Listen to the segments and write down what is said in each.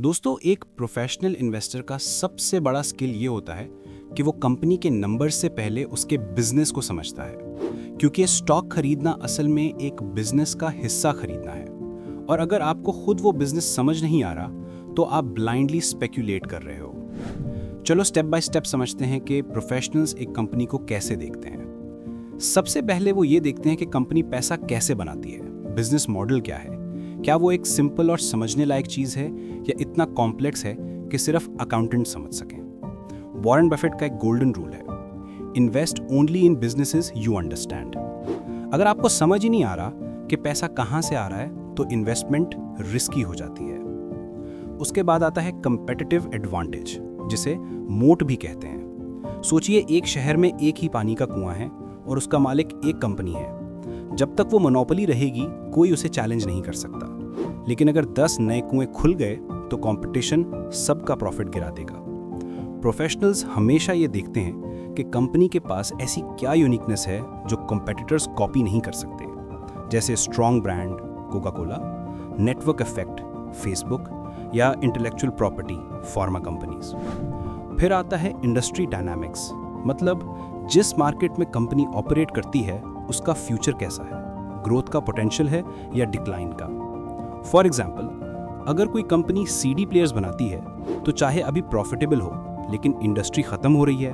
दोस्तों, एक professional investor का सबसे बड़ा स्किल ये होता है कि वो कंपनी के नंबर से पहले उसके बिज़नेस को समझता है। क्योंकि स्टॉक खरीदना असल में एक बिज़नेस का हिस्सा खरीदना है। और अगर आपको खुद वो बिज़नेस समझ नहीं आ रहा तो आप ब्लाइंडली स्पेक्यूलेट कर रहे हो। चलो स्टेप बाय स्टेप समझते हैं कि प्रोफेशनल्स एक कंपनी को कैसे देखते हैं। सबसे पहले वो ये देखते हैं कि कंपनी पैसा कैसे बनाती है बिज़नेस मॉडल क्या है। क्या वो एक सिंपल और समझने लायक चीज़ है या इतना कॉम्प्लेक्स है कि सिर्फ़ अकाउंटेंट समझ सकें? वॉरेन बफेट का एक गोल्डन रूल है invest only in businesses you understand अगर आपको समझ ही नहीं आ रहा कि पैसा कहाँ से आ रहा है तो इन्वेस्टमेंट रिस्की हो जाती है। उसके बाद आता है कंपेटिटिव एडवांटेज जिसे मोट भी कहते हैं। सोचिए एक शहर में एक ही पानी का कुआँ है और उसका मालिक एक कंपनी है। जब तक वो मोनोपली रहेगी, कोई उसे चैलेंज नहीं कर सकता। लेकिन अगर 10 नए कुएँ खुल गए तो कंपटीशन सबका प्रॉफिट गिरा देगा। प्रोफेशनल्स हमेशा ये देखते हैं कि कंपनी के पास ऐसी क्या यूनिकनेस है जो कंपेटिटर्स कॉपी नहीं कर सकते। जैसे strong brand Coca Cola network effect Facebook या इंटेलेक्चुअल प्रॉपर्टी फार्मा कंपनीज़ फिर आता है इंडस्ट्री डायनामिक्स मतलब जिस मार्केट में कंपनी ऑपरेट करती है उसका फ्यूचर कैसा है? ग्रोथ का पोटेंशियल है या डिक्लाइन का? फॉर एग्ज़ाम्पल अगर कोई कंपनी सीडी प्लेयर्स बनाती है तो चाहे अभी प्रॉफिटेबल हो, लेकिन इंडस्ट्री खत्म हो रही है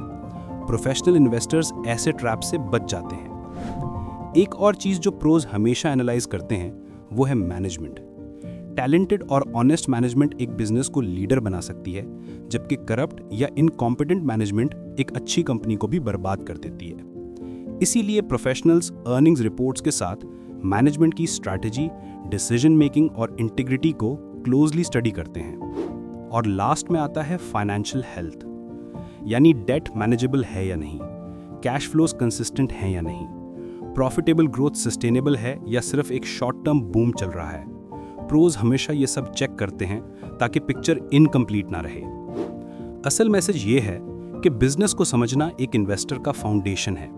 प्रोफेशनल इन्वेस्टर्स ऐसे ट्रैप से बच जाते हैं। एक और चीज़ जो प्रोज हमेशा एनालाइज करते हैं, वो है मैनेजमेंट टैलेंटेड और ऑनेस्ट मैनेजमेंट एक बिज़नेस को लीडर बना सकती है, जबकि करप्ट या इनकॉम्पिटेंट मैनेजमेंट एक अच्छी कंपनी को भी बर्बाद कर देती है। इसीलिए प्रोफेशनल्स अर्निंग्स रिपोर्ट्स के साथ मैनेजमेंट की स्ट्रैटेजी डिसीज़न मेकिंग और इंटीग्रिटी को क्लोजली स्टडी करते हैं। और लास्ट में आता है फाइनेंशियल हेल्थ यानी डेट मैनेजेबल है या नहीं कैश फ्लोज कंसिस्टेंट हैं या नहीं प्रॉफिटेबल ग्रोथ सस्टेनेबल है या सिर्फ़ एक शॉर्ट टर्म बूम चल रहा है। प्रोज हमेशा ये सब चेक करते हैं ताकि पिक्चर इनकम्प्लीट ना रहे। असल मैसेज ये है कि बिज़नेस को समझना एक इन्वेस्टर का फाउंडेशन है।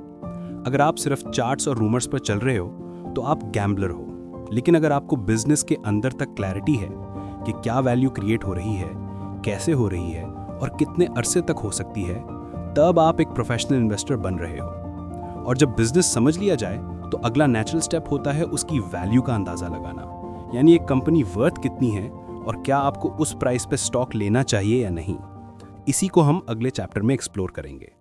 अगर आप सिर्फ़ चार्ट्स और रूमर्स पर चल रहे हो तो आप गैम्बलर हो। लेकिन अगर आपको बिज़नेस के अंदर तक क्लैरिटी है कि क्या वैल्यू क्रिएट हो रही है, कैसे हो रही है, और कितने अरसे तक हो सकती है, तब आप एक प्रोफेशनल इन्वेस्टर बन रहे हो। और जब बिज़नेस समझ लिया जाए तो अगला नेचुरल स्टेप होता है उसकी वैल्यू का अंदाज़ा लगाना। यानी एक कंपनी वर्थ कितनी है और क्या आपको उस प्राइस पे स्टॉक लेना चाहिए या नहीं। इसी को हम अगले चैप्टर में एक्सप्लोर करेंगे।